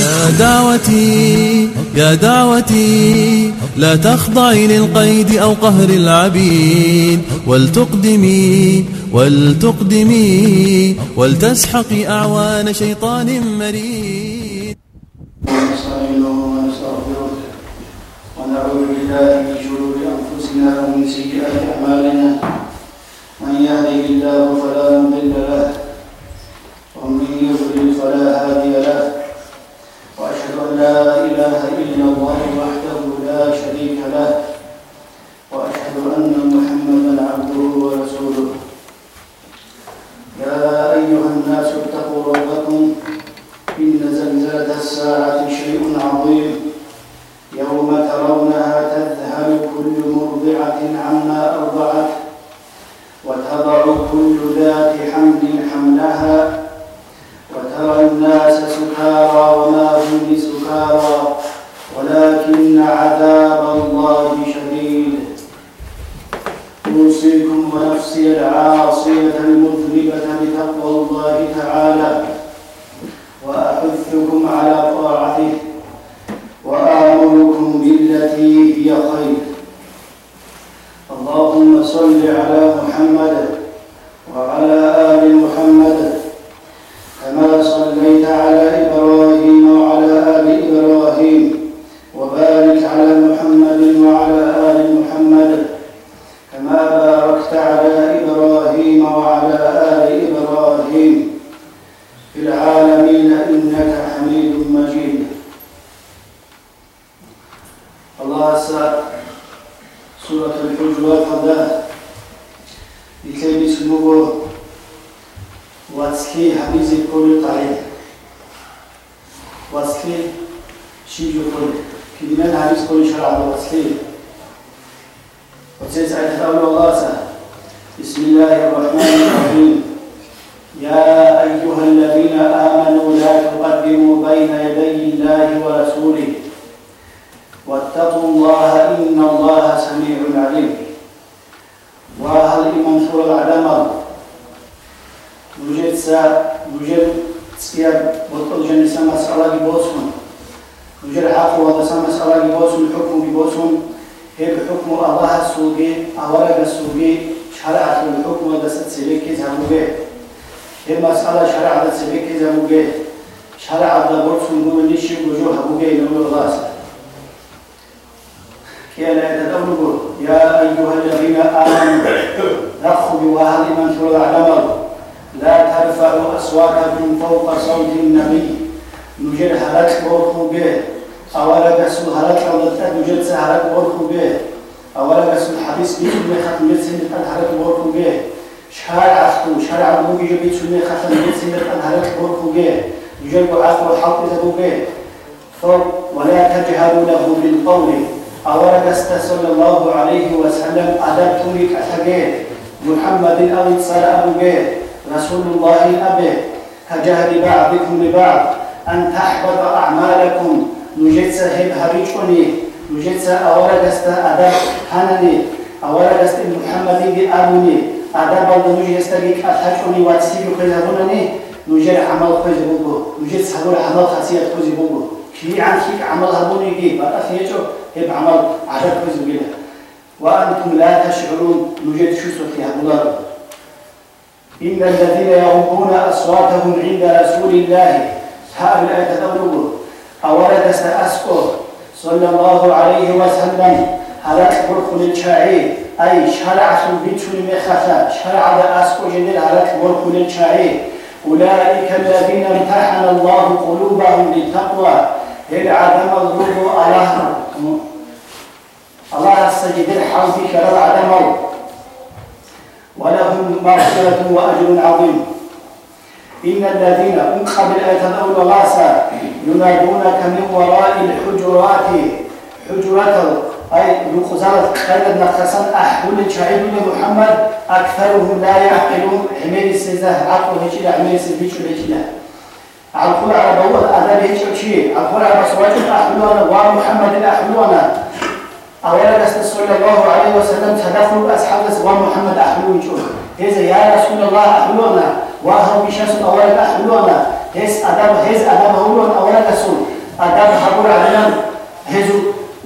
يا دعوتي يا دعوتي لا تخضعي للقيد أو قهر العبيد. ولتقدمي ولتقدمي ولتسحقي أعوان شيطان مريد. ونعوذ بالله من شرور أنفسنا ومن سيئات أعمالنا. من يهده الله فلا مضل له لا إله إلا الله وحده لا شريك له وأشهد أن محمدا عبده ورسوله. يا أيها الناس اتقوا ربكم إن زلزلة الساعة شيء عظيم. يوم ترونها تذهل كل مرضعة عما أرضعت وتضع كل ذات حمل حملها وترى الناس سكارى وما هم بسكارى. ولكن عذاب الله شديد. أوصيكم ونفسي العاصية المذنبة بتقوى الله تعالى وأحثكم على طاعته وآمركم بالتي هي خير. اللهم صل على محمد وعلى آل محمد كما صليت على إبراهيم وعلى آل إبراهيم وبارك على محمد وعلى آل محمد كما باركت على إبراهيم وعلى آل إبراهيم في العالمين إنك حميد مجيد الله سا سورة الحجرات هذا لكي بسنوه واتسكي حبيزي كل قريب واتسكي شيجو كل كدمان حبيز كل شرع واتسكي وتسيس آية أول الله سا بسم الله الرحمن الرحيم يا أيها الذين آمنوا لا تقدموا بين يدي الله ورسوله واتقوا الله إن الله سميع عليم وهل إمام سورة العدم نوجد سا نوجد سياب بطل جن سما سألا بوسون نوجد حق وضع سما سألا بوسون حكم بوسون هيك حكم الله السوقي أورق السوقي شرعت الحكم ودست سبيكي زهبوه هي مسألة شرع ذا سبيك مجيه شرع ذا برس من نشي وجوه مجيه نقول الله كي لا يتدولوا يا أيها الذين آمنوا رخوا بوهل من شرع العمل لا ترفعوا أصواتكم فوق صوت النبي. نجر هلك برخوا به أولا قسو هلك أو لتأت نجر سهلك برخوا به أولا قسو الحديث بيكم لخط نجر سنة هلك برخوا به شارع أختو شارع أبوه يجب سنة خطن يسنة الهلك برخوه يجب عقل الحق ذبوه ولا تجهروا له بالقول أولا صلى الله عليه وسلم أدبتني كأتجه محمد أو صار أبوه رسول الله أبه كجهد بعضكم لبعض أن تحبط أعمالكم نجد سهب هريجوني نجد أولا أدب هنني أولا محمد أبوني. آدم بالد نوجي يستريك أتحجوني واتسيبي كذا هناني نوجي عمل كذا بوجو نوجي سهول عمل خاصية كذا بوجو كي عن كي عمل هبوني جي بقى فيجو هب عمل عدد كذا بيلا. وأنتم لا تشعرون. نوجي شو سوتي هبولا إن الذين يغضون أصواتهم عند رسول الله. هذه الآية تدور أورد استأسكو صلى الله عليه وسلم. هلك برخل الشاعي أي شرع سبيتون مخفى شرع بأسكو جديد هلك برخل الشاعي أولئك الذين امتحن الله قلوبهم للتقوى. العدم الظلم الله الله السجد الحوض كرر عدم ولهم مغفرة وأجر عظيم. إن الذين من قبل الأول غاسا ينادونك من وراء الحجرات. حجرات أي يخزرت خير نقصان أحول شعيب محمد. أكثرهم لا يعقلون. حمير السيزة عقل هيك لا حمير السيزة هيك لا عقول على بوض أذان هيك شيء عقول على بصواج أحلونا ومحمد أحلونا أولا صلى الله عليه وسلم تدخل أصحاب ومحمد أحلون شو هذا يا رسول الله أحلونا وهو بشمس أولا ეს ადამ ეს ადამ აულონ აულაგასულ ადამ ჰაბურა ანამ ჰეზუ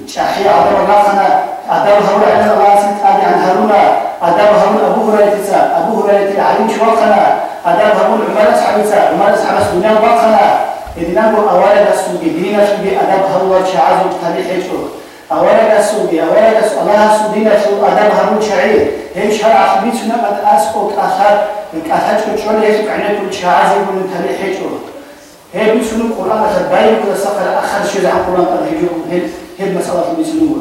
ჩახი ადამ ლახანა ადამ ჰაბურა ანამ ლასი ტადი ანჰარუნა ადამ ჰაბურა აბუ ჰურაიტიცა აბუ ჰურაიტი ალიმ შუახანა ადამ ჰაბურა უმარას ჰაბიცა უმარას ჰაბას დუნა ვახანა ედინაგო აულაგასული დინაშუბი ადამ ჰაბურა ჩააზუ ტადი ჰეჭო აულაგასული აულაგასულ ალაჰ სუდინაშუ ადამ ჰაბურა ჩაი ჰემ შარ ახბიცუნა ყად ასყო კახარ كأثر كتشون يسوع عنا كل شعاز يقول تلي حجو هم بيسنو القرآن تباين كل سقر آخر شيء عن القرآن قد هجو هم هم مسألة بيسنو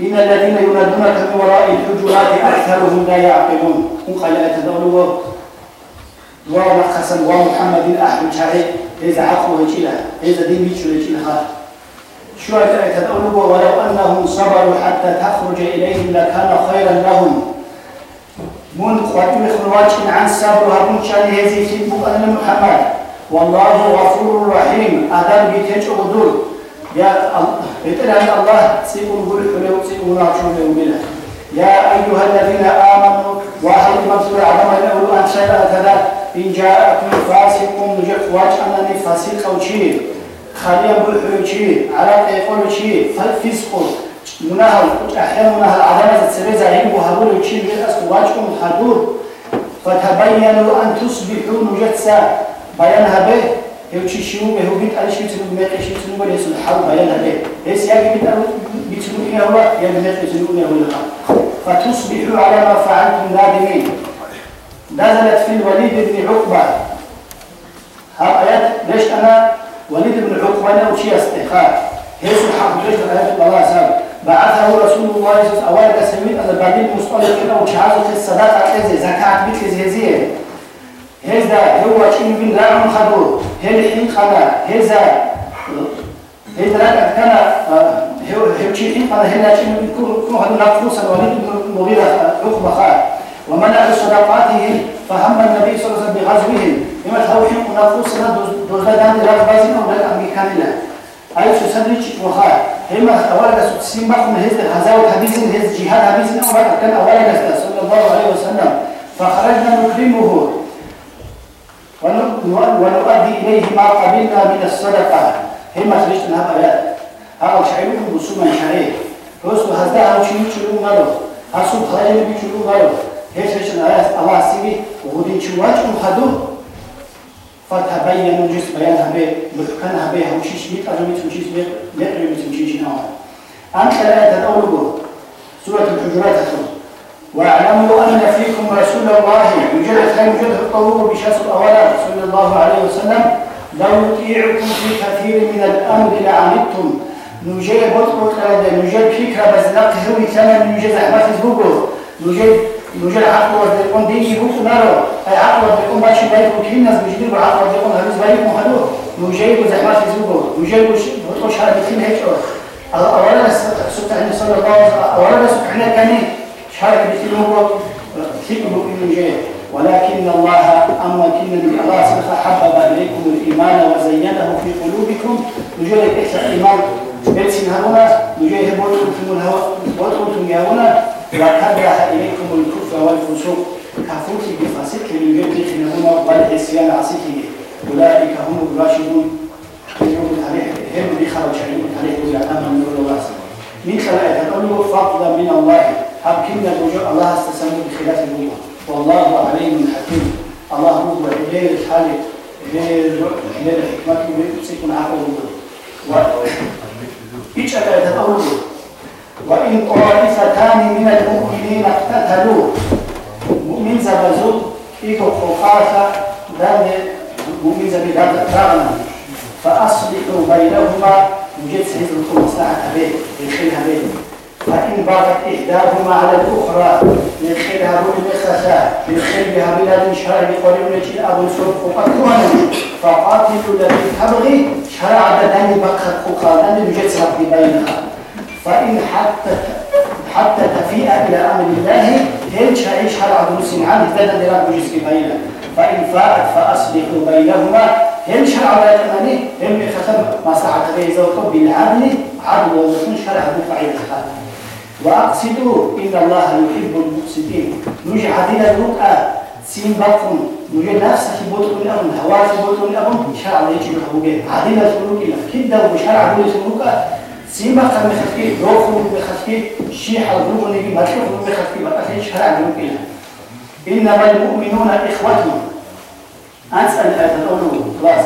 إن الذين ينادونك من وراء الحجرات أكثرهم لا يعقلون قال يتدولوا ومقصا ومحمد أحمد شعي إذا عقوا وجيلا إذا دين ميتشو وجيلا شو يتدولوا ولو أنهم صبروا حتى تخرج إليهم لكان خيرا لهم من قواتي خرواج عن صبر هرمون شان هذه في أن محمد والله غفور رحيم أدم بيتج أغدور يا الله الله سيقول قول حلو سيقول نعشون يومنا يا أيها الذين آمنوا وهل مصر عدم الأول أن شاء كذا إن جاءكم فاسق نجف واجعلني فاسق أو شيء خليا بحر شيء على يقول شيء فالفسق منها أحيانا منها العدم تسري زعيم وهبول شيء من أسق واجكم حدود فتبينوا أن تصبحوا نجتسا بيانها به يوشي شنو به بيت على شيء تنو ميت شيء تنو ولا يسون حال بيانها به هي سياق بيت على بيت تنو إيه هو يا ميت تنو إيه هو فتصبحوا على ما فعلتم نادمين نزلت في الوليد بن عقبة ها آيات ليش أنا وليد بن عقبة له شيء استخار هي سبحان ليش الآيات الله سبحانه بعثه رسول الله صلى الله عليه وسلم. سميت أن بعدين مصطلح في الصداقة كذا زكاة بيت كذا هذا هو شيء من لا خدو هل حين خدا هذا هذا كان هو هو شيء قال هنا شيء يكون يكون هذا نفوس الوليد بن مغيرة عقبة خال ومنع صدقاته فهم النبي صلى الله عليه وسلم بغزوهم لما توحي نفوسنا دوزدان رغبازين أو الأمريكان له أي سسدريش وخال هما أولا ستسين بقى من هذا الغزاوة حديثين هذا الجهاد حديثين أو كان أولا صلى الله عليه وسلم فخرجنا نكرمه ونؤدي إليه ما قبلنا من الصدقة هما خرجنا هذا آيات هاو شعيبكم بسوما شعيب فوسو هزدا هاو شنو شلو مالو هاسو خلايا بي شلو مالو هيش هيش الله سيبي وغودين شواج ام خدو فتبينوا جس بيان هبي بحكان هبي هاو شيش ميت أجو ميت مشيش ميت ميت أجو ميت مشيش نوع. أنت لا تدولوا سورة الحجرات. هتو واعلموا أن فيكم رسول الله يوجد خير يوجد الطور بشخص الأولاد صلى الله عليه وسلم. لو يطيعكم في كثير من الأمر لعنتم. نوجد بطرق نوجد فكرة بس نقهوي ثمن نوجد زحمات الزبور نوجد نوجد عقل وردكم ديني بوكو نارو عقل وردكم باشي بايكم كل الناس بجديد وعقل وردكم هلوز بايكم هلو نوجد زحمات الزبور نوجد بطرق شهر بكين هيك أولا سبحانه صلى الله عليه وسلم. أولا سبحانه كان شهر بكين هو بكين نوجد ولكن الله أما كنا الله سبحانه حبب إليكم الإيمان وزينه في قلوبكم. نوجد الإيمان بيتين هنا نجيه بوتكم الهواء بوتكم يا هنا وكره إليكم الكفر والفسوق كفوتي بفاسق يبلغ هنا والعصيان عصيته أولئك هم الراشدون. يوم التاريخ هم بخرج عليهم التاريخ ويعلم من الله. من خلال تقول فضلا من الله. كنا الوجوه الله استسلم بخلاف الوجوه. والله عليم حكيم. الله هو غير الحالي غير غير حكمته ويمسك عقله إيش تقول وإن طائفتان من المؤمنين اقتتلوا. مؤمن زبزو إيكو خفافة دان مؤمن زبزو داغنا فأصلحوا بينهما وجد سيد لكم مصلحة به يدخلها به فإن بغت إحداهما على الأخرى يدخلها بالمخشى يدخل بها بلاد شرع يقولون لك أبو سوف فقطونا فقاتلوا التي تبغي شرع داني بقى فقادان يوجد سبب بينها فإن حتى حتى إلى أمر الله هل شعيش شرع مسلم عن ابتدى دراب جسم بينه. فإن فاءت فأصلحوا بينهما هل شرع بينهما هم بخطر مصلحة غير زوجته بالعدل عدل وزكون شرع بفعيل الخالق. وأقصدوا إن الله يحب المقصدين نجعل إلى الرقعة سين بطن نجعل نفسك بطن الأمن هواك بطن الأمن شرع لا يجب حقوقه عديلة سلوك إلى كدة وشرع بولي سلوك سين بطن بخفكي روح بخفكي شيح الروح نجي مطلوب بخفكي بقى شرع بولي إلى إنما المؤمنون إخوتهم أسأل هذا الأولو خلاص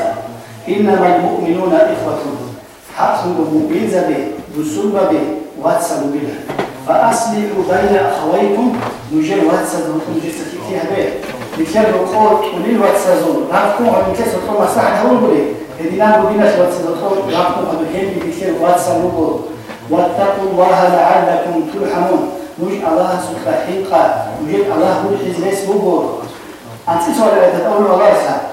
إنما المؤمنون إخوة. حقهم مؤمن به بسلب به واتسلوا بنا فأصلحوا بين أخويكم. نجر واتسلوا نجر سكتيها به بكر قول ولين واتسلوا. رافكم ومن كسر طول مصلحة هول بلي طول رافكم ومن كين بكر واتسلوا به واتقوا الله لعلكم ترحمون نج الله سبحانه حقا الله هو الحزب بوبو أنت سؤال تقول الله سبحانه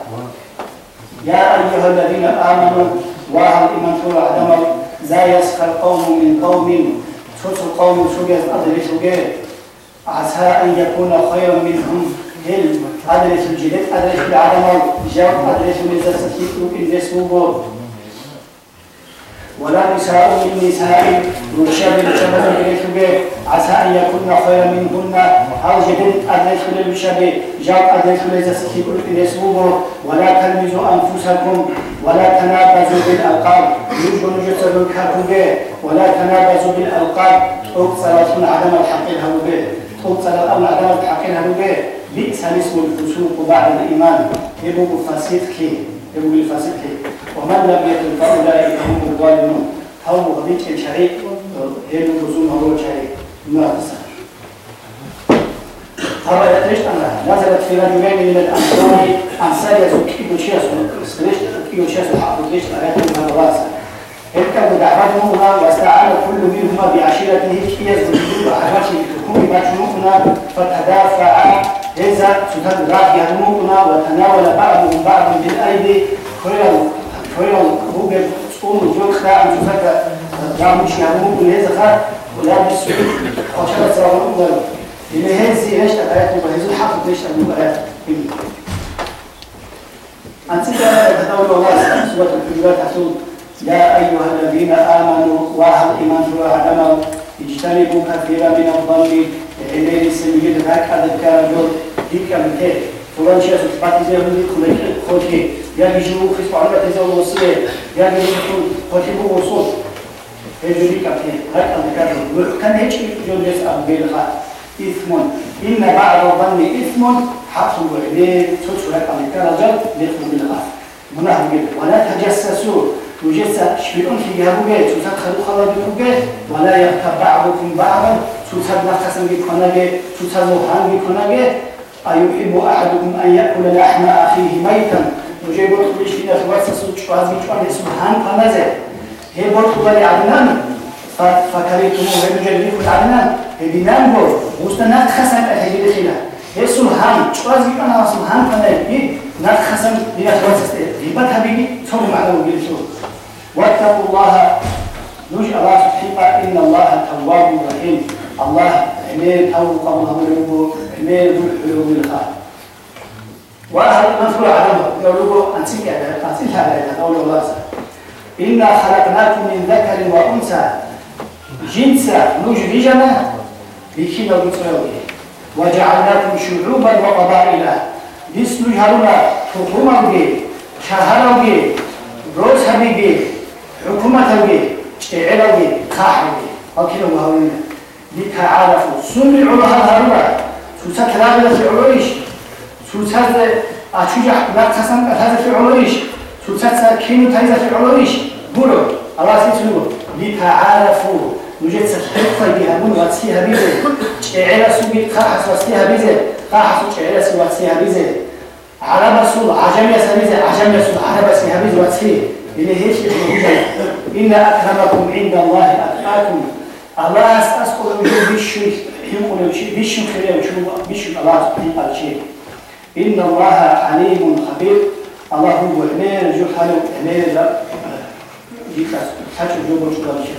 يا أيها الذين آمنوا وهل إيمان تقول عدم لا يسخر قوم من قوم تسو قوم سوجة أدري سوجة عسى أن يكون خيرا منهم هل أدري سوجة أدري العدم أدري سوجة سكيتو إن سوجة ولا نساء من نساء يشبه شبه به عسى أن يكون خيرا منهن. أو جدد أدرك للشبه جاء أدرك لزسكي كل اسمه ولا تلمزوا أنفسكم ولا تنابزوا بالألقاب. يجب نجسد الكاتب ولا تنابزوا بالألقاب. أقصر عدم الحق له به أقصر الأمر عدم الحق له به بئس الاسم الفسوق بعد الإيمان. يبقى فاسد كي؟ يبقى الفاسد كي. ومن لم يتب فأولئك هم الظالمون. هم غبيت الشريك هيلو بزوم هو شريك. ما تسأل ليش أنا. نزلت في رجلين من الأنصار. عن سارية كيلو شيس ليش؟ كيلو شيس حق ليش؟ آيات من الراسة اركبوا دعوتهما واستعان كل منهما بعشيرته؟ كيس وحرشي تكون مجموعنا فتدافع إذا ستد راقي هدمونا وتناول بعضهم بعض بالأيدي خيرا خيرا هو تقوم جوك خاع جوكا رامش يهمون كل هذا خاع ولا بس وشرط سرعون إلى هذه إيش الآيات وهذه الحق إيش الآيات أنت تدور الله سورة الحجرات حسون يا أيها الذين آمنوا وأهل إيمان عدم اجتنبوا كثيرا من الظن إليه السمية هكذا كان ديك الكيف فلان شيء سبحانه زي من خلك خلك يا بيجوا في سبحانه تزول وصية يا بيجوا خلك وصول هذا ديك الكيف هكذا كان كان هيك جود يسأل بيلخا إثم إن بعض الظن إثم حصل عليه تشرك عن كرجل ليخرج من الأرض مناه جدا ولا تجسسوا وجسس شبيون في جابوا جيت وتدخلوا خرجوا جيت ولا يغتب بعضكم بعضا سوسد نفسا بكنا جيت سوسد مهان بكنا جيت أيحب أحدكم أن يأكل لحم أخيه ميتا؟ تقولش في نفس وقت سوتش بيجوان اسمه هان كنزه هي برضو بالي عدنان فكريتموه هي بجلبيكم عدنان هي بنام بو وستنات خسن أهجي دخيلة هي سمهان شواز بيجوان سمهان كنزه نات خسن بيجوان غيبتها بيجي ثم معلوم بيجي واتقوا الله. نجي الله سبحانه إن الله تواب رحيم. الله قبل هم حمير ذو الحلول الخير وأهل منفور عدمه يقولوا أنسيك أنسيك هذا قول الله إنا خلقناكم من ذكر وأنثى. جنسا نجرجنا بكينا بطيوه وجعلناكم شعوبا وقبائل. نجهرنا حكومة بي شهر بي روس حكومة بي شعر بي خاح لتعارفوا. سمعوا لها هروا سوسا كلام في علويش سوسا أشجع لا تسمع هذا في علويش سوسا كينو تايزا في علويش بولو الله سيسلو لتعارفوا. نجد سحفة بها من واتسيها بيزي. شعيرا سوبي خاحس وأتسيها بيزي. خاحس شعيرا سوبي واتسيها بيزي. عرب سول عجم يسبيزي عجم يسول عرب سيها بيزي. واتسيه إلي هيش إن أكرمكم عند الله أتقاكم. الله أسأل من بيشو يقول بيشو خير وشو بيشو الله سبحانه شيء إن الله عليم خبير الله هو أمير جو حلو أمير لا ديكاس حاجة جو بوشو قال شيء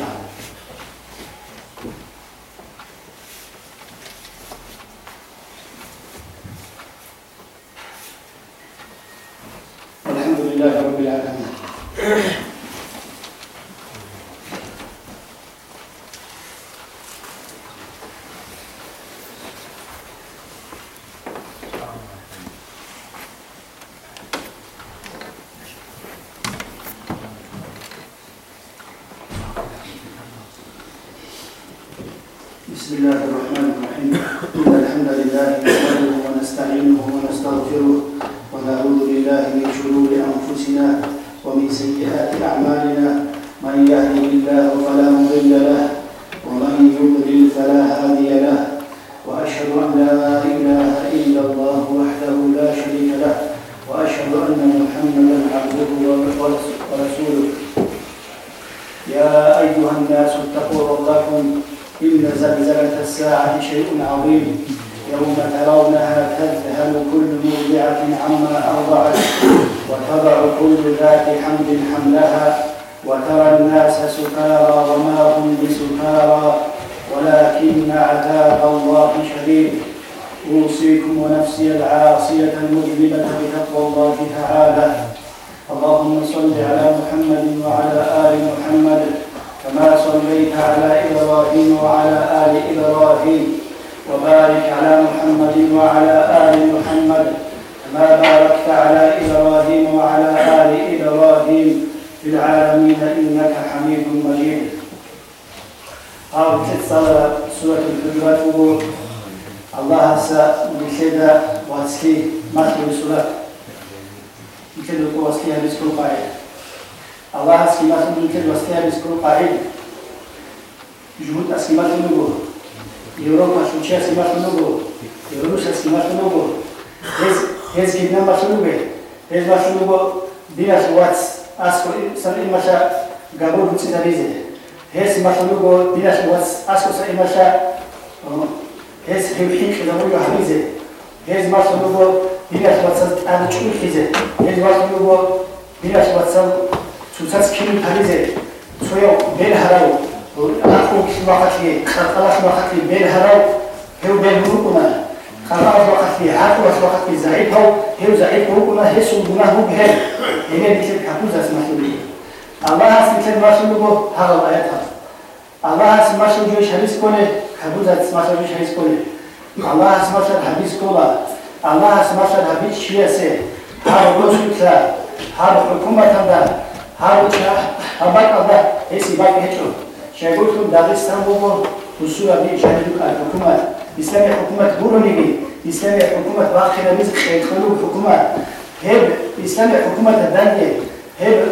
الحمد لله رب العالمين بسم الله الرحمن الرحيم إن الحمد لله نحمده ونستعينه ونستغفره ونعوذ بالله من شرور أنفسنا ومن سيئات أعمالنا من يهده الله فلا مضل له ومن يضلل فلا هادي له وأشهد أن لا إله إلا الله وحده لا شريك له وأشهد أن محمدا عبده ورسوله يا أيها الناس اتقوا ربكم إن زلزلة الساعة شيء عظيم يوم ترونها تذهل كل مرضعة عما أرضعت وتضع كل ذات حمل حملها وترى الناس سكارى وما هم بسكارى ولكن عذاب شديد أوصيكم ونفسي العاصية المذنبة بتقوى الله تعالى. اللهم صل على محمد وعلى آل محمد كما صليت على إبراهيم وعلى آل إبراهيم. وبارك على محمد وعلى آل محمد كما باركت على إبراهيم وعلى آل إبراهيم في العالمين إنك حميد مجيد. أو تتصل سورة الحجرات Allah sa ülkede vaski masbuyusula ülkede ko vaski habis kul qaid Allah askimat ülkede vaski habis kul qaid juhut askimat nugu Европа шуче аскимат nugu Rus askimat nugu Hez hez gidna masnugu Hez masnugu dinas wats asko san imasha gabur mutsi tabize Hez masnugu dinas wats asko san imasha ეს ეპიკურა ამიზე ეს მასობო დინასვაცალ ტანჩუხიზე ეს მასობო დინასვაცალ ცუცას ქიმი თალიზე ცოიო მელ ჰარავ ახუქი მახათი ხალხალახ მახათი მელ ჰარავ ჰევბელ მურუკუნა ხალხალახ მახათი ახუქი მახათი ზაიფავ ჰევ ზაიფ მურუკუნა ჰესუ გუნაჰუ ბჰელ ენე ბიშე კაფუზას მახიბი ალლაჰ სიტელ მასობო ჰარავ აიათა Allah asmaşa diyor şeris kone, kabuz asmaşa diyor şeris kone. Allah asmaşa habis kola, Allah asmaşa habis şiyesi, her gözükle, her hükümetinde, her habakada, hepsi bak geço. Şegultum Dagestan bu mu? Husura bir şehirlik al hükümet. İslami hükümet bunu gibi. İslami hükümet vakiremiz şeyhulu hükümet. Hep İslami hükümet denge. Hep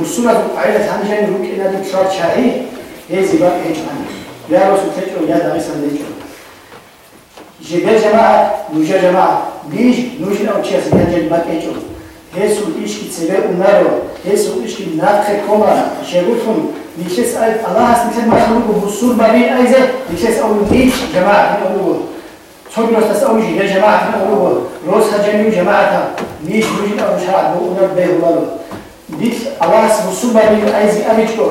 Husura aile tanıcayın rükinadı şart şahih. ეცი ბაკეჭანი ვეროს უწეჭო და დაესანდეჭო ჟეგეჯამა ნუჟაჯამა ბიჟ ნუჟინაო ჩეს იაჯენ ბაკეჭო ეს უშკი ცევე უნარო ეს უშკი ნახე კომა შეგუთუნ ნიშეს აი ალაჰს ნიშეს მაშრუკ ბუსურ ბაბი აიზე ნიშეს აუ ნიჩ ჯამა აუ ცოდნოს და საუჟი ჯამა აუ როსა ჯემი ჯამაათა ნიშ ნუჟინაო შაა ნუ უნარ ბეჰვალო დის ალაჰს ბუსურ ბაბი აიზე ამიჭკო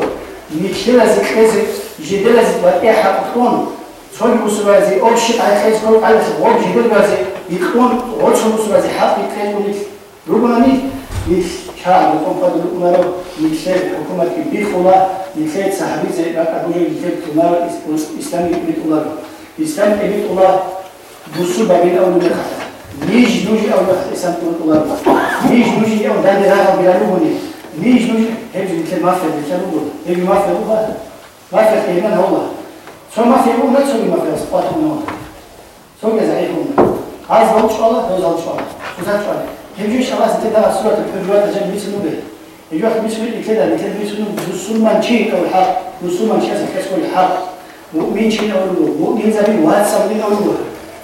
მიჩელაზი ყეზე ჟედელაზი ბატეჰა ყონ ცოლი მუსვაზე ობში აიხეს ხო ყალეს ობ ჟედელაზე იყონ ოც მუსვაზე ჰაპი ყენული როგონანი ის ჩაი კომპად უკმარო მიჩელ ჰუკუმატი ბიხულა მიჩელ საჰაბიზე რაკაბული მიჩელ თუნარ ის ისლამი ბიხულა ისლამი ბიხულა ბუსუ ბაგინა უნახა ნიჟ ნუჟი ავნახა ისლამი ბიხულა ნიჟ ნუჟი ავნახა დადერა ბილანუბუნი ნიშნული ეძილ მასები ჩამოგო ეგი მასები ხარ? მასები ენა ნოლა. სომას ეკო უნდა სომი მასებს პატონო სომეზა ეკო аз болчала дозалчала узачала кемжи шавас деда сурат пержуат же мисунубе ეჯახ მისული იქედა იქედა მისული მუსულმან ჩიკა ჰა მუსულმან შასა ხესული ჰა მუმინ ჩინა ულუ მუმინ ზაბი ვაცაბი ულუ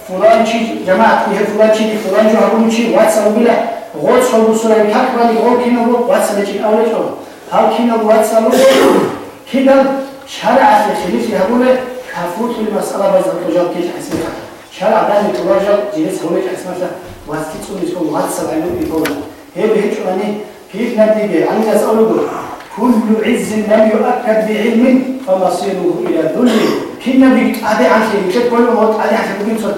ფულანჩი ჯამაათი ჰე ფულანჩი ფულანჯო ჰაბუნჩი ვაცაბილა نيشل نقول هيج مافيا نقول مافيا كلمة هو سو مافيا نقول لا تسوي مافيا سبات نقول سو كذا هون هذا هو شغله هذا هو شغله شو شغله هيجي شغله ستة سورة الحجرات عشان بيسموه يجوا واحد بيسمع لي كده اللي كان بيسمع بالسلمان شيء أو الحق بالسلمان شيء أسمع كسر الحق مؤمن شيء أو له مؤمن زبين وهذا سبين أو له فلان شيء جماعة فيها فلان شيء فلان جو هرون شيء وهذا سبين له غوت صار بسرعة الحق راني غوت كنا غوت وهذا سبين شيء أو له هاو كنا وهذا سبين كده شرع في خليف هرون كفوت في المسألة بس الرجال كيف حسنا شرع ده الرجال جلس هو كيف حسنا وهذا كتير مسكون وهذا سبين يقول هي بهيج راني كيف نتيجة عن يسأله كل عز لم يؤكد بعلم فمصيره إلى الذل كنا بيتعدي عن شيء كيف كل ما تعدي عن شيء بيمسك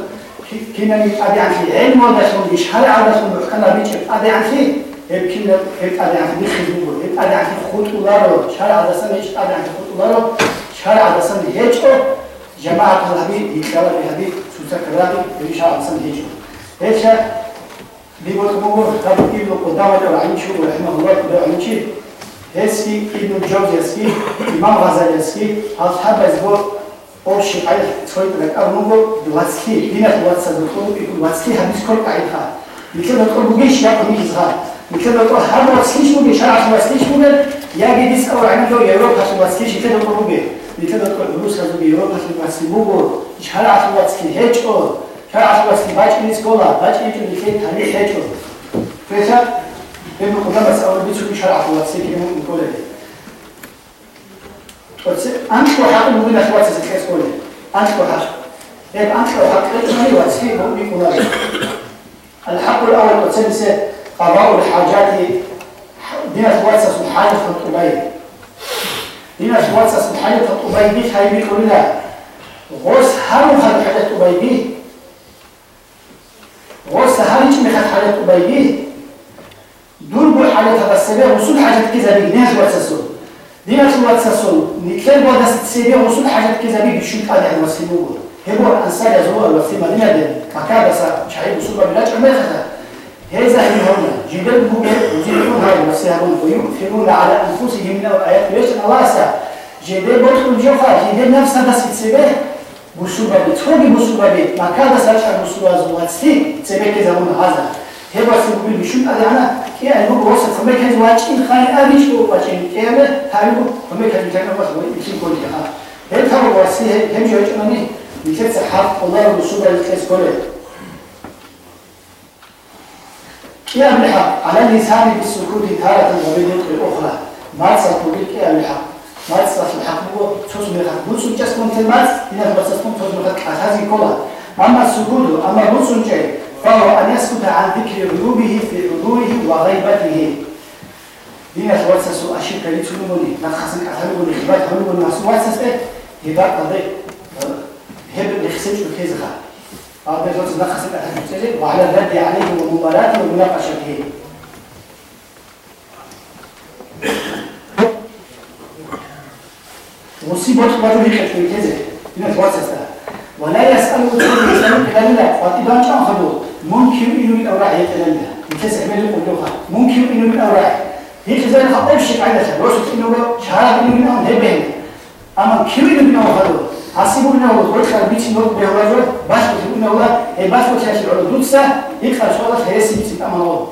كنا بيتعدي عن شيء علم ولا شيء مش حال على شيء كنا بيتعدي عن شيء كنا بيتعدي عن شيء بيخدمه بيتعدي عن شيء خط ولاره شارع على سنة يتعدي عن شيء خط ولاره شارع على سنة هيجو جماعة الحبيب يتكلم الحبيب سوسك الرابي يشارع على سنة هيجو هيجو بيقول مو هذا ابن قدامة العنشي رحمه الله العنشي هسكي ابن الجوزي هسكي إمام غزالي هسكي أصحاب أزبور أوشي عيد ოში აი ცოიტა კარნუბო ლაცქი დინა ლაცა დუხო ლაცქი ჰანის ქორ კაიხა მიქე ნოტო ბუგი შია ამის ზა მიქე ნოტო ჰარ ლაცქი შუგი შარ ახლაცქი შუგი იაგი დის ყორანი დო ევროპას ლაცქი შიტე ნოტო ბუგი მიქე ნოტო რუსა ზუგი ევროპას ლაცქი ბუგო შარ ახლაცქი ჰეჭო შარ ახლაცქი ბაჭინის გოლა ბაჭინი მიქე თანი ჰეჭო ფესა მე მოყდა მასწავლები შუგი შარ ახლაცქი მიკოლები بس اول بيتو شرع واسكي كده نقول بس انت حق ممكن اخوات تسكت كله انت حق يبقى انت حق إيه واسكي بوجي الحق الأول وتسلسل قضاء الحاجات دينا توسس الحاجة الطبيعية دينا الطبيعية دي هاي بيقول لها غوص هارو خد حاجة طبيعية غوص هاريش مخد حاجة طبيعية دول بو حاجة تبسبه وصول حاجة كذا بي دينا توسسون دينا توسسون نتلال بو دست سيبه وصول حاجة كذا بي بشوك هذا الوسيمو هبو الأنسان يزوه الوسيمة دينا دين مكادسة مش هيبو صوبة بلاج عمي خدها هذا هنا جبال بوجه يجيبون هاي مسيرون ويؤثرون على أنفسهم من الآيات ليش؟ الله سا. جبال بدخل جفا جبال نفسه بس تسبه بسوبة بتوجي بسوبة بيت. ما كذا سأشعر بسوبة زواتي تسبه كذا من هذا. თებასი უკვე მიშუტარი ანა კი აიგო გოსაც მეკენს ვაჭინ ხარ არის შუვაჭინ კიამე თარიგო მეკენს თაგამას ისინ გოლი ხა. ეთარო ვასი ჰემში ოჭმანი მიქეც ხარ ყოლა რუსუდა იქეს გოლე კიამე ხა ალა ლისანი ბისუკუთი თარათ მობიდიყი ოხლა. მაცა თული კიამე ხა. მაცა ხაკმო ცოს მეხა გუწუჭას კონთემაც ინა ბასას კონთოს მეხა კათაზი კოლა ამა სუგუდო ამა გუწუჭე فهو أن يسكت عن ذكر عيوبه في حضوره وغيبته. دينا توسس أشياء كريت سلومني ما خصني أتهلوني خبات هلوني ما سواسس إيه هبات قضي هب اللي خسنش بكيزها هذا الرجل نقص الأهل وعلى الرد عليه ومباراته ومناقشة به مصيبة رجل في كذا هنا توسس ولا يسأل يسأل كلامنا فاتبان كان خدو ممكن إنه من أوراق يتلمنا يتسع من القلوها ممكن إنه من أوراق هيك زي الخطيب الشيء عندها روشت إنه شهادة إنه من أوراق هبين أما كم إنه من أوراق خدو حسبوا إنه وقت خربيت إنه بهواجه باش بتقول إنه إيه باش بتشاش العلو دوتسا يكفر شغلة هيسي بيتك أمانه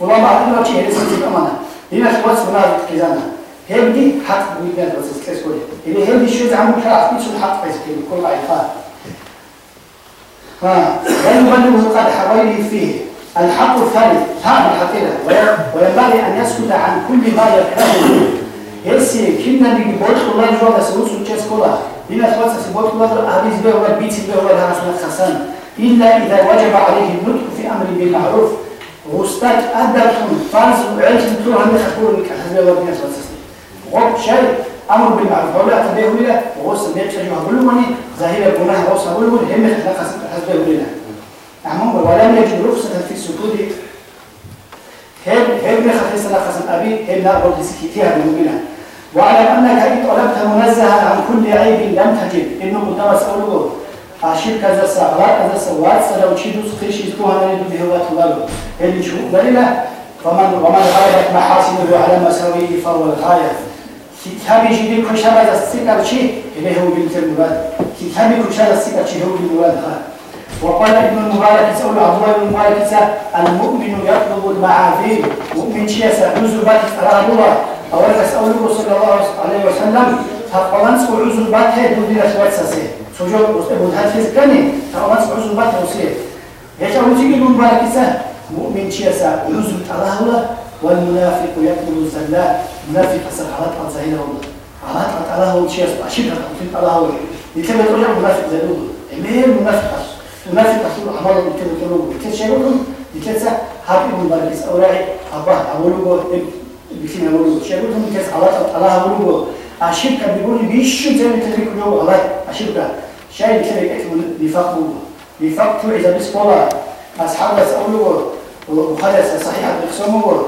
فلان بعد إنه شيء هيسي بيتك أمانه هنا شغلة سمعت كذانا هبدي حق بيجان بس كيس كله اللي هبدي شو زعمو كلا بيتشو الحق بس كده كل عيفان ها لا يبلغه قد حوالي فيه. الحق الثالث هذا الحقيقة. وينبغي أن يسكت عن كل ما يكرهه يسي كنا نجي بوت الله جوا بس وصل كيس كله هنا توسع سبوت الله أهبيز به ولا بيت به ولا رسول خسان إلا إذا وجب عليه النطق في أمر بالمعروف. وستات أدركم فرز وعيش تقول هم يخبرون لك حزب الله بنا توسع غب شيء. أمر بالمعروف ولا تبيه ولا وغوص بيت شجوا بلوني ظاهرة بناه غوص بلون هم خلق حزب ولا عموما ولم يجد رخصة في السكوت هم هم خلق سنة خسن أبي؟ هم نقبل لسكيتها بالمبينة واعلم أنك إن طلبت منزها عن كل عيب لم تجد. إنه قدام سألوه عشير كذا سأغلق كذا سوات سلو تشيدو سخيش يستوها نريد به واتغلو اللي شو دليله فمن ومن غاية محاسنه على مساويه فهو الغاية. كتابي جدي كل شيء هذا السكر شيء اللي هو بنت المراد كتابي كل شيء السكر شيء هو المراد خير وقال ابن المبارك سأل عبد الله بن المبارك المؤمن يطلب المعافي مؤمن شيء سأنزل بات الله أولا أسأله صلى الله عليه وسلم فقلان سو عزل بات هي دو دينا شوات ساسي سوجو أبو هات فيز كاني فقلان سو عزل بات وسيه يجا وجيجي من باركسة مؤمن شيسا عزل تراهلا والمنافق يقبل الزلات. منافق أسر حالات قد زهينا الله حالات قد تراهل شيس أشيد قد تراهل يتبع تقول منافق زلوه إمير منافق منافق أسر حمال يتبع تقول يتبع شيئا يتبع حابب من باركس أوراعي أباه أولوه بكين أولو شيء لهم. كيس على على أولو أشيبك بيقول بيشو زي ما تبي كله على أشيبك شيء كذا يكتب نفاق نفاق تو إذا بس أصحاب بس أولو وخلاص صحيح. بخصمه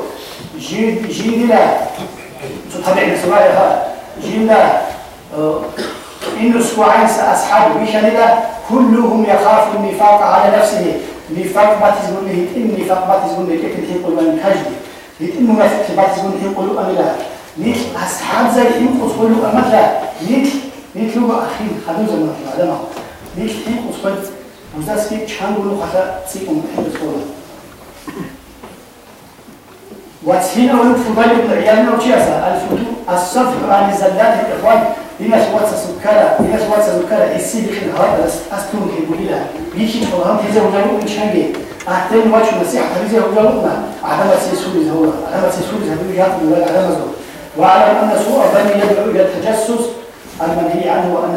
لا كلهم يخاف النفاق على نفسه نفاق ما تزمنه إن نفاق ما تزمنه كيف تقول من كجدي لأنه ما في بعض يقول يقولوا أملا نيت أصحاب زي يقول يقولوا أملا نيت نيت لو أخي خدوا زمان في العالم نيت يقول يقول وزاس في كان يقولوا خلا سيكون حد الصورة وهنا والفضيل بن عيالنا وشياسا الفتو الصفح عن زلات الإخوان لناش واتس سكرة. لناش واتس سكرة. السيد خير هذا أستون هي بوليلا بيشي فلهم هذا وجلو من شنجي أحتين واتش نصيحة هذا وجلونا عدم سيسوري هو. عدم سيسوري هذا يجات من ولا عدم زو وأعلم أن سوء الظن يدعو إلى التجسس المنهي عنه وأن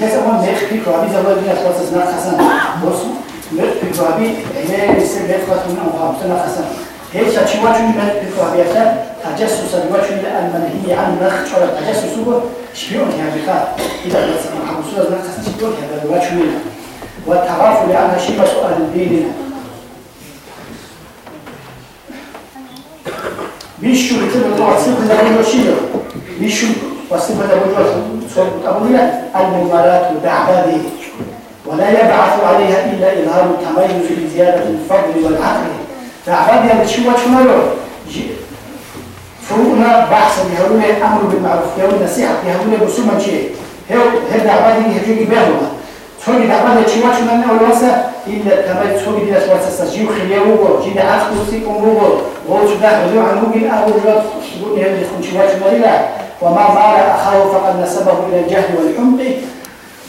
كذا ما مخفي كرابي زوال لناش واتس ناقصا بس مخفي كرابي هي يصير بيفقط من أمام سنة خسن هيك شواتشون من الكوابيتا تجسس الوجه المنهي عن نخ ولا تجسس هو شبيون يا بخار. إذا بس الله عليه وسلم شبيون هذا الوجه منها والتعرف لأنها شيمة أهل الدين بيشو سيبه ده بيجوا شيء بيشو وسيبه ده بيجوا صوب أبويا المباراة بعباده ولا يبعث عليها إلا إظهار التميز لزيادة الفضل والعقل. فعباد يا بتشوى شمالو فروقنا بحث بيهولنا أمر بالمعروف يهولنا نصيحة بيهولنا بسوما شيء هو هذا عباد يهجوك بيهولنا تفوق عباد تشوى شمالنا والواسع إلا كما تفوق دي أسوات تستجيب خليوه جيدا عاد كوسي كمبوه وهو شده خذوا عنه من أول رد يقول هذا يكون شوى شمالنا وما مال أخاه فقد نسبه إلى الجهل والحمق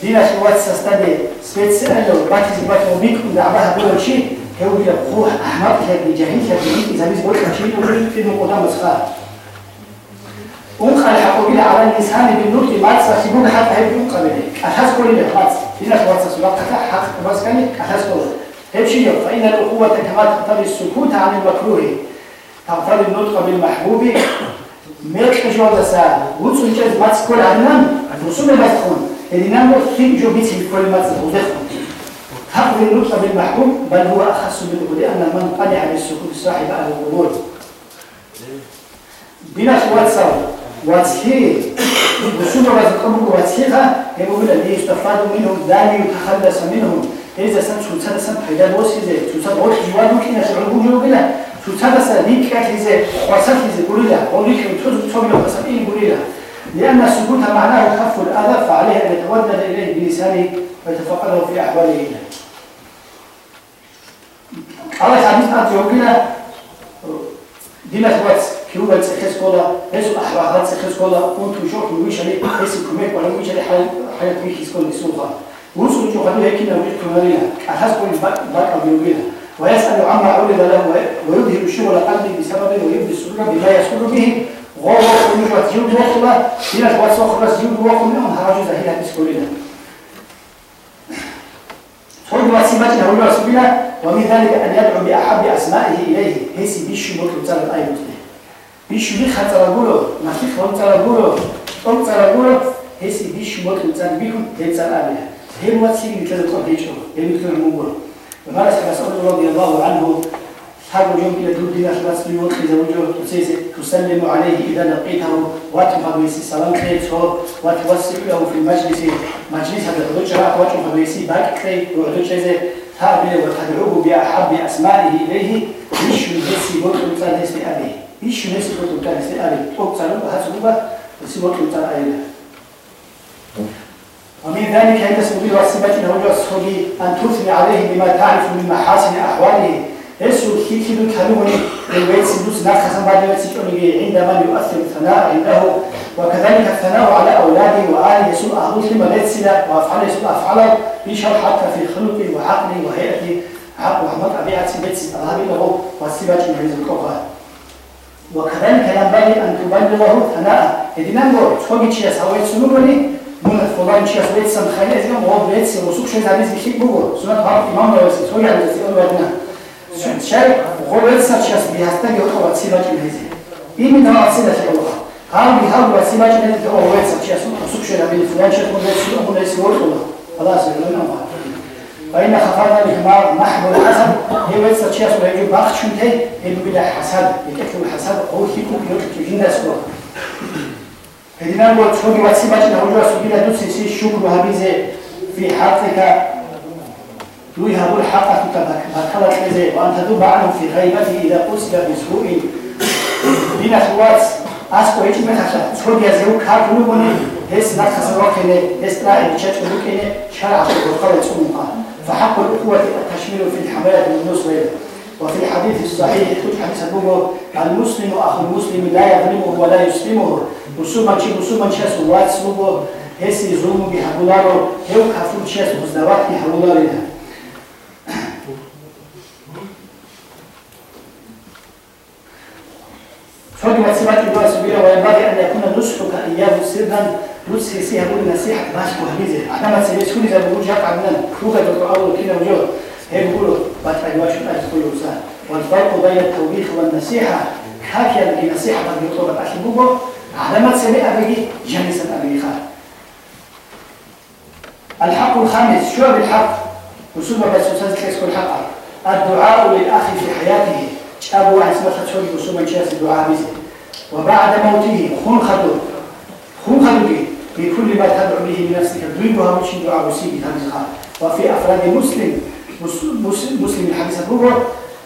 دينا شوات تستدي سبيت سأله باتي زبات وبيك ودعبها بول شيء جاهل هذه إذا بيز بقول شيء يقول في المقدام مسخار أنقل حقوقنا على اللسان بالنطق ما تسيبون حتى هي أنقل أحس كل اللي خلاص هنا شوات سباق حق بس كان أحس كل. هيك شيء فإن الأخوة كما تقتضي السكوت عن المكروه. تقتضي النطق بالمحبوب. ملك جوا دسا وتسون جاز ما تقول عنهم. رسوم ما تكون اللي نعمل في جو بيتي بكل ما تقول حق النطق بالمحكوم بل هو أخص منه لأن من قنع بالسكوت صاحب أهل القبور بلا واتساب واتسهي بسوما واتقبل واتسهيها يقول الذي يستفاد منهم ذلك يتخلص منهم. إذا سن تسد سن حدا بوسي زي شو تسد بوش جواد ممكن يشعروا جو بلا تسد سن ليك كات زي وصف زي قولي لا قولي كم تسد تسوي له بس إيه قولي لا لأن السكوت معناه خف الأذى فعليه أن يتودد إليه بلسانه ويتفقده في أحواله. تسخيس كولا كنت وشوك ويش عليه هسي كميك ولا ويش عليه حال حياة ويكيس كولا بسوطة ورسل جو خدوه هيكينا وجدت مرينا أحس كل باقى بيوبينا ويسأل عما عرض له ويظهر الشغل قلبي بسبب ويبدي السرور بما يسر به غور ونجوة جيود وخلا دينا توات سوخرس جيود وخلا منهم هراجو زهيرا بسكولينا فرد وسيمتنا هو سبيلا ومن ذلك أن يدعو بأحب أسمائه إليه. هيسي بيشو مطلب ترى الآية مطلب بيشو ترى ما فيك هم ترى قولو هم ترى قولو هيسي بيشو مطلب ترى بيكم هي ترى آبلا هي مواتسي مثل تقول هيشو هي مثل المنبور وما رسل مسؤول رضي الله عنه إلى دود دينا خلاص في زوجه تسلم عليه إذا لقيته واتفق بيسي؟ سلام كيته وتوسع له في المجلس. مجلس هذا الرجل واتفق بيسي. باك كي وعدو شيء تابل وتدعوه بأحب أسمائه إليه. يشو نسي بطل تان اسم أبيه يشو نسي بطل تان اسم أبيه تقصلوا وحسبوا نسي بطل تان أبيه ومن ذلك عند سبيل والسبة له الصحبي أن تثني عليه بما تعرف من محاسن أحواله. يسو كيكي كانوني الويت سندوس نفخا بعد الويت سيكوني عندما يؤثر الثناء عنده وكذلك الثناء على أولاده وآله يسوء أهوث لما ليتسلا وأفعال يسوء أفعاله بيشر حتى في خلقه وعقله وهيئته عقل وحمد أبيعة بيت أذهب له والسبات من هذه الكفر وكذلك ينبغي أن تبلغه ثناء إذا نقول تفوقي تشيا سويت سنوبني من فلان تشيا سويت سم خير إذا هو بيت سوسوك شيء زابيز بخير بقول سنة بعض إمام روسي سوي على زي أولادنا شاي غول ساتشاس بيهستا يوخوا سيبات من هذه إيمي نوع سيدة الله هاو بيهاو بسيبات من هذه أو غول ساتشاس سوسوك شيء زابيز فلان شيء من هذه أو من هذه ورقة خلاص يقولون ما فإن خفانا بهما محب الحسد هي ويت ساتشاس ويجي باخ شنتي هي بلا حسد يكتب الحسد هو هيكو يكتب جندا سوا هدينا نقول تفوقي وسيبات نقول سبيلا دوسي سي شكر وهبيزة في حقك يوهب الحق تبكلت كذا وأن تذوب عنه في غيبته إذا قصد بسوء. دين أخوات أسكو إيش مثلا تقول يا زوج كارلو بني؟ هس نفس الوكلة هس لا يشتغل وكلة شرع القول سموها فحق الأخوة التشميل في الحماية والنصر وفي الحديث الصحيح حديث أبوه المسلم أخو المسلم لا يظلمه ولا يسلمه. مسلمان شي مسلمان شي سوات سلوبه هسي ظلم بحبولارو هيو كفر شي سوزدوات بحبولارو حرمت سمات الدعاء سبيلا وينبغي أن يكون نصحك إياه سرا. نصحي سيها بقول نصيحة باش مهمزة عندما سيبس كل إذا بقول جاك كروكا دكتور أول كنا وجوه. هي بيقولوا بات أيواش الأجل كله سهل والفرق بين التوبيخ والنصيحة حاكيا بنصيحة الدكتور أخي بوبو عندما سمع أبي جالسا أبي خال الحق الخامس شو بالحق؟ وسوما بس أستاذ كيس كل حق الدعاء للأخ في حياته. أبو واحد اسمه وسوما جالس الدعاء بيزي وبعد موته خون خدو بكل ما تدعو به لنفسك تريدها مش دعاء وسيبي هذا وفي أفراد مسلم مسلم الحديث الربع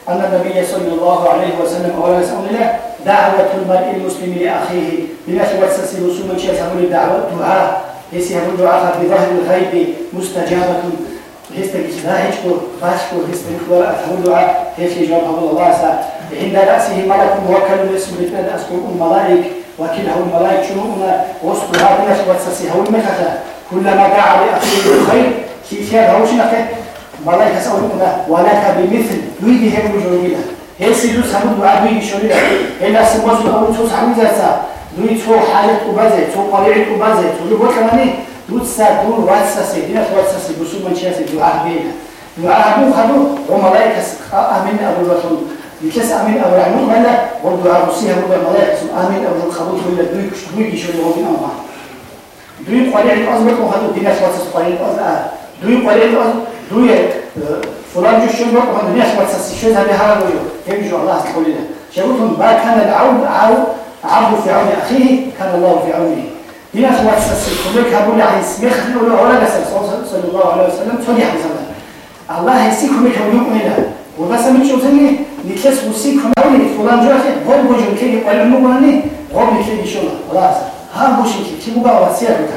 أن النبي صلى الله عليه وسلم قال نسأل الله دعوة المرء المسلم لأخيه بنفس وسس وسوما سهول الدعوة دعاء ليس يقول دعاء بظهر الغيب مستجابة. هستك إجراهجكو باشكو هستك ولا أتهول دعاء هيش جواب الله سا عند رأسه ملك موكل اسم الاثنين أسكن الملائك وكله الملائك شنونا وسط هذا هو المكتا كلما دعا لأخيه بالخير كيف يدعو شنكه ملائك سألونا ولك بمثل دويجي هم جوجيلا هي سيدو سامو دعا دويجي شوريلا إلا سموس أول تو سامو زاسا دوي تو حالة أبازة تو قريعة أبازة تو لبو كماني دوت سا دور واتسا سيدنا واتسا سيدو سوما شاسي دعا بينا دعا بو خدو وملائك أمين أبو الرسول لكس أمين أبو العنون ولا والدعاء بسيها هو الملائك أمين أبو الخبوط ولا دويجي شوريلا ومن أمان دوي قريعة أزمك وخدو دينا واتسا قريعة أزمك دوی قلیل از دوی فلان جو شو بقى من الناس ما تسسيش هذا هذا ويو يمشي الله قولنا شغلهم ما كان العون عون عبد في عون اخيه كان الله في عونه دي ناس ما تسسي كلك هقول عن اسمه خلوا ولا بس صلى الله عليه وسلم. تولي حسن الله. يسيكم يكونوا هنا وبس من شو ثاني نكلس وسيكم عوني فلان جو أخي. هو بوجو كي قال مو بني هو بكي شو خلاص ها بوشي كي. تبغى وسيله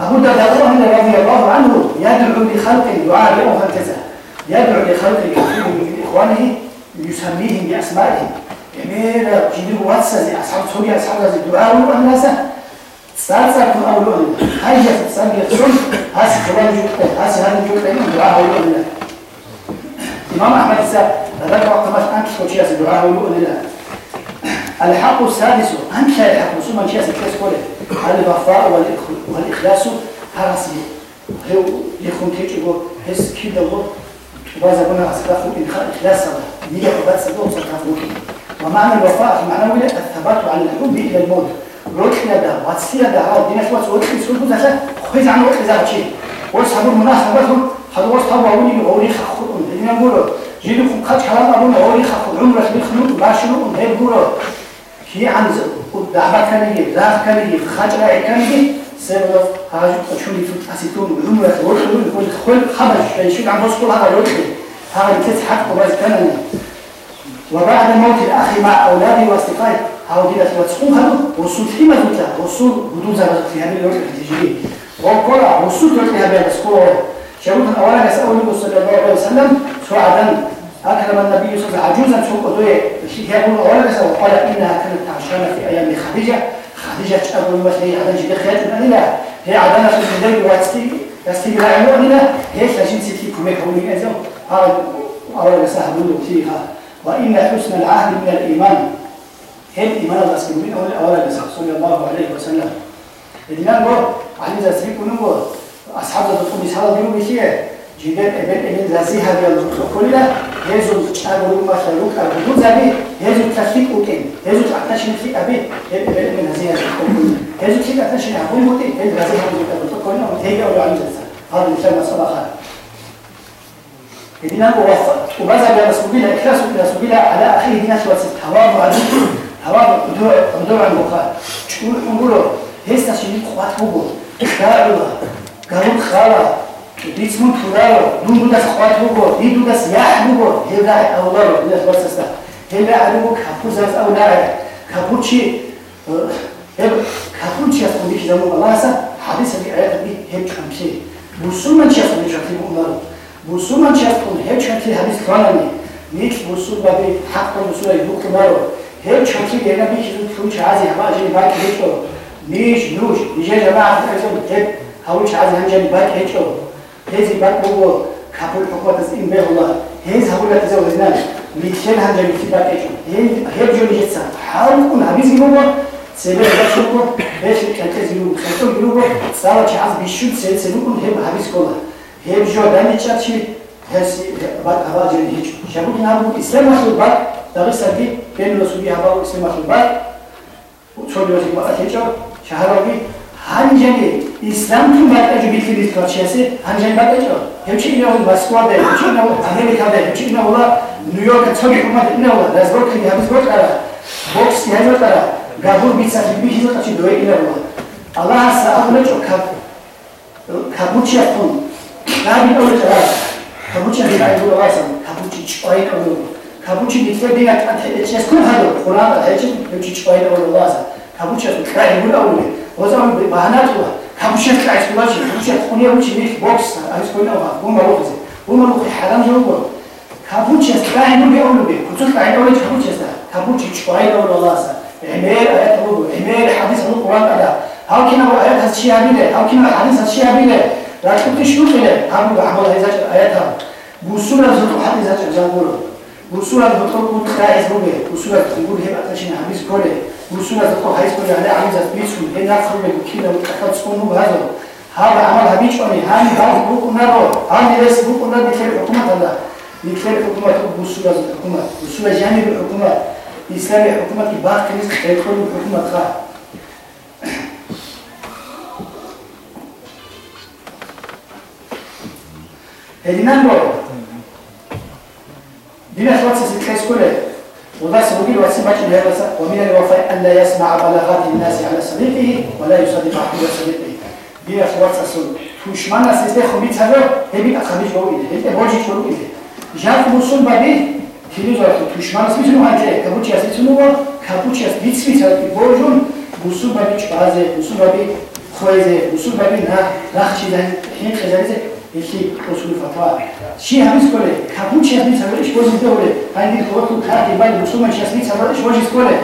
أبو الدرداء رضي الله عنه يدعو لخلق دعاء هكذا. يدعو لخلق يحبه من إخوانه يسميهم بأسمائهم يعني جديد واتسا أصحاب سوريا أصحاب الدعاء والناس سالسا كن أولوه هيا تسمي السن هاسي خوان جوكتا هاسي هذا جوكتا دعاء أولوه إمام أحمد السا ذلك وقت ما أنت تشياس دعاء أولوه الحق السادس. أنت الحق. ثم شيء سكس كله الوفاء والإخلاص. هرسي هو يكون تيجي هس كده هو وإذا كنا أسقفوا إخلاصا نيجي قبل سبوا سقفوا ومعنى الوفاء معناه الثبات على الحب إلى الموت. روح ده واتسيا ده هاو دينا شوات سوت في سوق ده خويز عن وقت ذا شيء وصحاب المناسبة هذا وصحاب أولي أولي خخون دينا بقولوا جيدوا خد كلام أبونا أولي خخون عمره بيخلون ما شنو هم بيقولوا هي عن دعبة كنية ذات كنية خجرة كنية سبب هاج شو في أسيتون عمرة وشلون يقول خل خبر شو عم بس كل هذا يدخل هذا تسحق وبس كنية وبعد موت الأخ مع أولاده وأصدقائه في مدوتا وصول بدون زمان في هذه الوقت التجاري وقرأ وصول في هذا الأسبوع شروط أولا يسأل النبي صلى الله عليه وسلم سعدا أكرم النبي صلى الله عليه وسلم عجوزا سوق أدوية يقول أولا بس وقال إنها كانت تعشانا في أيام خديجة خديجة أبو المسيح هذا جدا خيات من هي عدنا في البداية واتستي يستيقي لا يعنى هي سجن ستي كمي كوني أزم أولا بس أهدو فيها وإن حسن العهد من الإيمان Hem iman alması gibi öyle öyle mesela sallallahu aleyhi ve sellem. Edilen bu aynı zazri bunun bu. Ashab da bu misal diyor bir şey. Cidden evvel emin razi hadiyalı protokolüyle hezul çarbolun başlarlık bu zabi hezul tasdik ukin. Hezul aktaşın fi abi evvel emin razi hadiyalı protokolüyle. Hezul çik aktaşın abul mutin. Hezul razi hadiyalı protokolüyle ama teyge öyle aynı zazri. Hadi müslemma sabahar. Edilen bu vasat. Ve mazhab ya Resulullah, ikhlasu ila Resulullah ala ahihi nasvasız. Havamu alim. 하와도 우도 우도란 거가 충분으로 했다 신이 꽈트고 가라 가로 가라 리츠무 투라로 눈부다 꽈트고 이두다 야하고 해가 아우라로 그냥 벌써다 해가 아니고 카푸자스 아우나라 카푸치 에 카푸치야 소리 너무 많아서 하디스의 아야들이 해참시 무슨 치야서 저기 뭔가 무슨 치야서 해참시 하디스 가라니 ნიშ 무슨 밥이 학도 무슨 이거 그마로 ეჩოთი ენები ჩუჩა აზია ბაჟი ბაკი ეჩო მიშ ნუშ იჟეჟა ბაკი ეჩო დე აუჩა აზია ამჯანი ბაკი ეჩო დეზი ბაკი ბო კაპულ ფოკვატას იმბეულა ჰენს აულატი ზოლინა მიშენ ამჯანი ტიბაკი ეჩო ჰენ ჰებჯონი ეცა ჰაუკუ ნაბიზი ბო ცებე ეჩო ეში კეთეზი ნუ ხეთო ნუ სალაჩი აზ ბიშუ ცეცე ნუ ჰებ ჰაბის კოლა ჰებჯო დანიჭაჩი ჰესი ბაკი აბაჯი ეჩო შაბუკი ნაბუკი სემასულ ბაკი დაღესტანი ბენოსუბი აბაუ სიმახუბა უცნობი მათეჭო შაჰაროვი ჰანჯენი ისლამთან ბატაჯი ბიტლის პროცესი ჰანჯენი ბატაჯო ეჩინაო მასკვადე ეჩინაო ამერიკადე ეჩინაო ნიუ-იორკა ცოგი კომატნაო დაზგორკი აბიზგორკარა ბოქსი ჰანჯორკარა გაბურ მიცაჯი ბიჰილოჩი დოეკინაო ალაჰ სააბნეჭო კაბ კაბუჩიათონ გაბი ორჭა კაბუჩი გაიგულავასა კაბუჩი ჭოიკო кабучи нитведина катедечес кунхадо хурана эчи эчи чвайда олаза кабуча крайгула уле озам баханатула кабуча крайгулачи кабуча хуне учи нит бокс айс кунава бума лохзе бума лохи харам жолго кабуча крайну беулубе куцу крайнуле кабуча кабучи чвайда олаза эмер аят улу эмер хадис улу куран ада хавкина бу аят хас чиабиле хавкина хадис хас чиабиле ракути шукиле хавкина амал айзач аят хам бусуна зуту хадис хас жангулу بوصول از تو بود هم اتشین حمیز کنه بوصول از تو حیز کنه علی عمیز از بیتون این نفر به کیلو تکات سکنو بهذا هذا. عمل هبيش أني هاني بعض بوكو نارو هاني ليس بوكو نار بكير الحكومة الله بكير الحكومة. بوصول از الحكومة. بوصول جانب الحكومة. إسلامي الحكومة باقي كنيس يدخل الحكومة خا هذه نمبر. دينا خلاص سيكريس كله وبس وقيل وسمعت لها بس ومن الوفاء أن لا يسمع بلاغات الناس على صديقه ولا يصدق أحد صديقه دينا خلاص سول توشمان نسيت خبي تهرو هبي أخبي جو إله هبي بوجي جو إله جاك مسول بدي كيلو زار توشمان نسيت نو هاي كابوتشي نسيت نو كابوتشي نسيت نسيت بوجون مسول بدي چازه مسول بدي خويزه مسول بدي نه رخشي ده هين خزانه эти посуду фатва. Чи ҳамис коле, капу чи ҳамис савариш, бози доволе, панди хобаку карди бали мусума чи ҳамис савариш, бози сколе.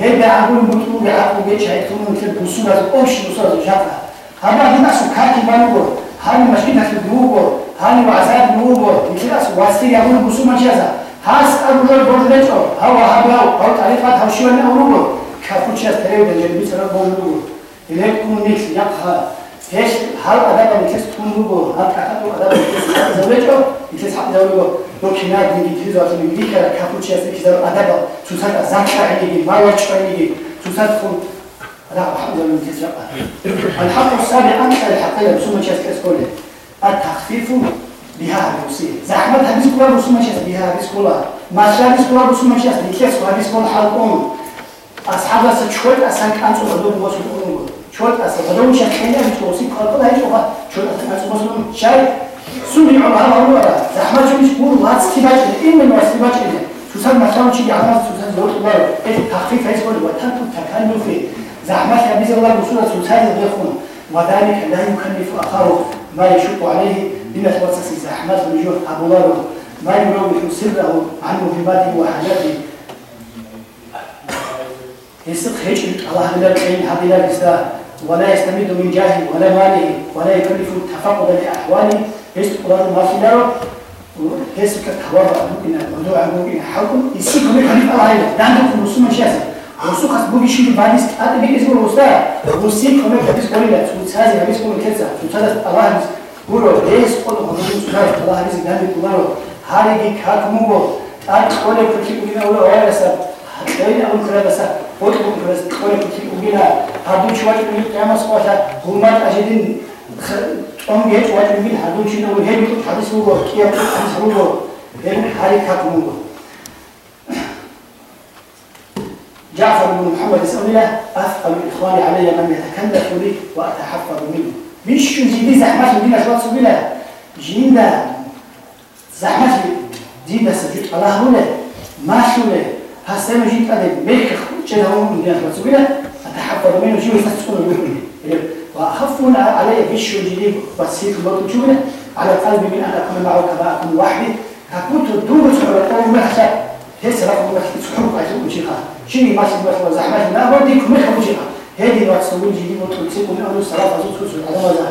Эй бе агул муту бе агул бе чай туну митл бусу аз оши бусу аз жафа. Хабар ди насу карди бали бо, хани машки насу ду бо, хани вазар ду бо, митл аз васти агул мусума чи аза. Хас агулор борде чо, хава хабрау, хау тарифат хавшион агулу бо, капу чи аз тарев бе жерби сара борду бо. Илек кумникс, як ха, هيش هل أدب اللي كيس تكون نوبو هل كاتو أدب اللي كيس زوجته كيس حق زوجته لو كنا دي كيس زوجته من ديك كابوتشي أصلا كيس أدب توسات أزاك عندي ما وجه عندي توسات فون لا الحمد لله كيس الحق السابع أنت الحقيقة بسمة كيس كيس كله التخفيف بها الوصية زحمتها بس كلها بسمة كيس بها بس كلها ما شاء بس كلها بسمة كيس بكيس كلها بس كلها حلقون أصحابها سشوت أسان كانوا صدقوا وصلوا شوت أصلا فلو مش هتخليها بتوصيل خالص هاي شوفها شوت أصلا أصلا مثلا شاي سوري عمر هذا هو زحمة شو مش بقول وات استباج إيه من استباج إيه شو صار مثلا شيء عمل شو صار زود الله إيه تخفيف هاي سؤال وتنتو تكلف زحمة يا بيز الله بسورة شو صار يدخل وذلك لا يكلف أخاه ما يشق عليه بما توسس زحمة وجوه أبو الله ما يروح سره عن مهماته وحاجاته يسق هيك الله لا العين هذه لا ولا يستمد من جاه ولا ماله ولا يكلف التفقد لأحواله يسق قرار ما في داره يسق كتوابع ممكن موضوع ممكن حكم يسق من خليفة الله لا عندكم رسوم شاسع رسوم خاص بوجي شيء بعديس هذا بيجي اسمه الأستاذ وسيق كمان حديث قليلا هذه حديث كمان كذا هذا الله بقولوا ليس قول الله الله عز وجل بقولوا هذه كاكمو تعال قول كل شيء من أول أول سب دين أول كذا بس شيء وبينا هذا شوية من كلام سقطة هم أجدين أم جت شوية من هذا شيء نقول هي بتقول حديث هو كيا حديث هو هي هذه كاكمو جعفر بن محمد الله أثقل إخواني علي من يتكلف لي وأتحفظ منه مش جيبي زحمة دينا شوات سبيلا جينا زحمة دينا سجود الله هنا ما شوله هسه جيت أنا ملك جنا هم دينا شوات سبيلا أتحفظ منه شو يستسقون بيقولي وأخفون علي بش جديد بس هيك برضو شوله على قلبي من أن أكون معه كما أكون وحدي. كاكوتو دوغو تسعر القوم محسا هيس رقم محسا تسحوك عزو وشيخا شيني ماسي مثلا زحمة لا بوديك مخا وشيخا هذه الوقت سوين جديد وتوتسيكم أنو الصلاة فزوت كسر على مزا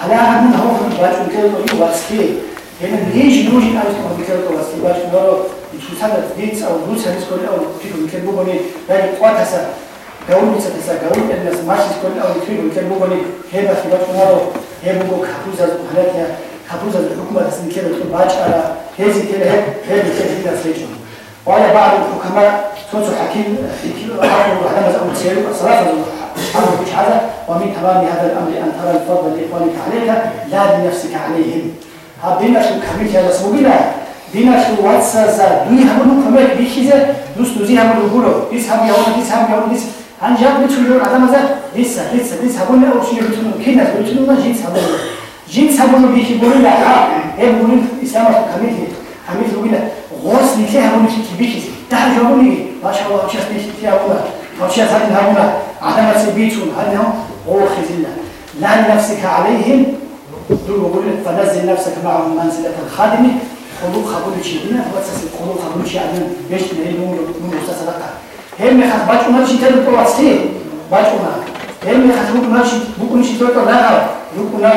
هلا عدنا هو في الباج وكذا طيب واسكي. هنا ليش نوجي أنا تكون بكذا واسكي باج نورو يشوفنا ديتس أو روس هنس كل أو فيكم كذا بوني يعني gauni en nas mashis kon au trigo ken bugo ni heba fi bat naro he bugo kapuza halatia kapuza hukuma tas nikela to bach ala hezi kele he he ni kele fina sejo wala بعض الحكماء توسو حكيم حكموا على مسألة سير الصلاة حرم مش هذا ومن تمام هذا الأمر أن ترى الفضل لإخوانك عليك لا بنفسك عليهم а динашро коммит карда смогина динашро ватса за дуи ҳаману коммит бихиза дӯст дӯзи ҳаману гуро дис ҳам явона дис ҳам явона дис анҷаб битулёр адамаза диса диса дис ҳамона ошиё битулёр кинас битулёр жинс ҳамона жинс ҳамону бихи бурина ҳа эм бурин исламашро коммит коммит рубина гос нисе ҳамону ки бихиз дар ҷавониги машалла час бихи ҳамона час ҳамин ҳамона адамаси битун ҳамин ҳам охизилла лан нафсика алайҳим როგორ فنزل نفسك معهم منزلة الخادم خلوق خبول شدينا واساس خلوق خبول شدينا مش من اليوم من مؤسسة لك هم خاص باش ما شي تلو بواسطي باش ما هم خاص بوك ما شي بوك مش تلو لا بوك لا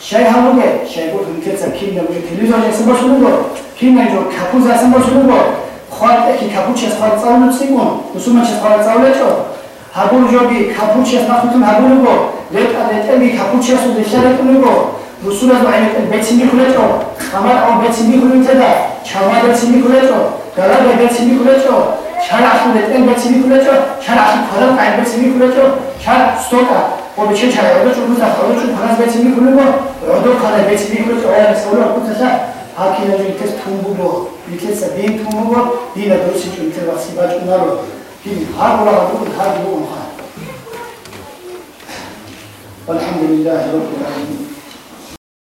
شاي هاو게 شاي بوك من كذا كينا وي تلفزيون يسمع شنو بو كينا جو كابوز يسمع شنو بو خالد كي كابوش يسمع تصاول نسيمون وسوما يسمع تصاول جو هابول جو بي كابوش يسمع خطم هابول بو لتا لتا بي كابوش يسمع تصاول بو رسول از عین بیتی میکنه چو خمر آن بیتی میکنه تدا چما بیتی میکنه چو دلا بیتی میکنه چو 잘 아시는 땡 배치비 굴렸죠? 잘 아시는 거랑 알 배치비 굴렸죠? 잘 스토가 뭐 지금 잘 어디 좀 보자 어디 좀 하나 배치비 굴리고 어디 하나 배치비 굴렸죠? 어 서로 붙어서 아키는 좀 이렇게 통부고 이렇게 해서 빈 통부고 니나 도시 좀 들어가 시바 좀 나로 빈 하고라 가지고 다 주고 하 والحمد لله رب العالمين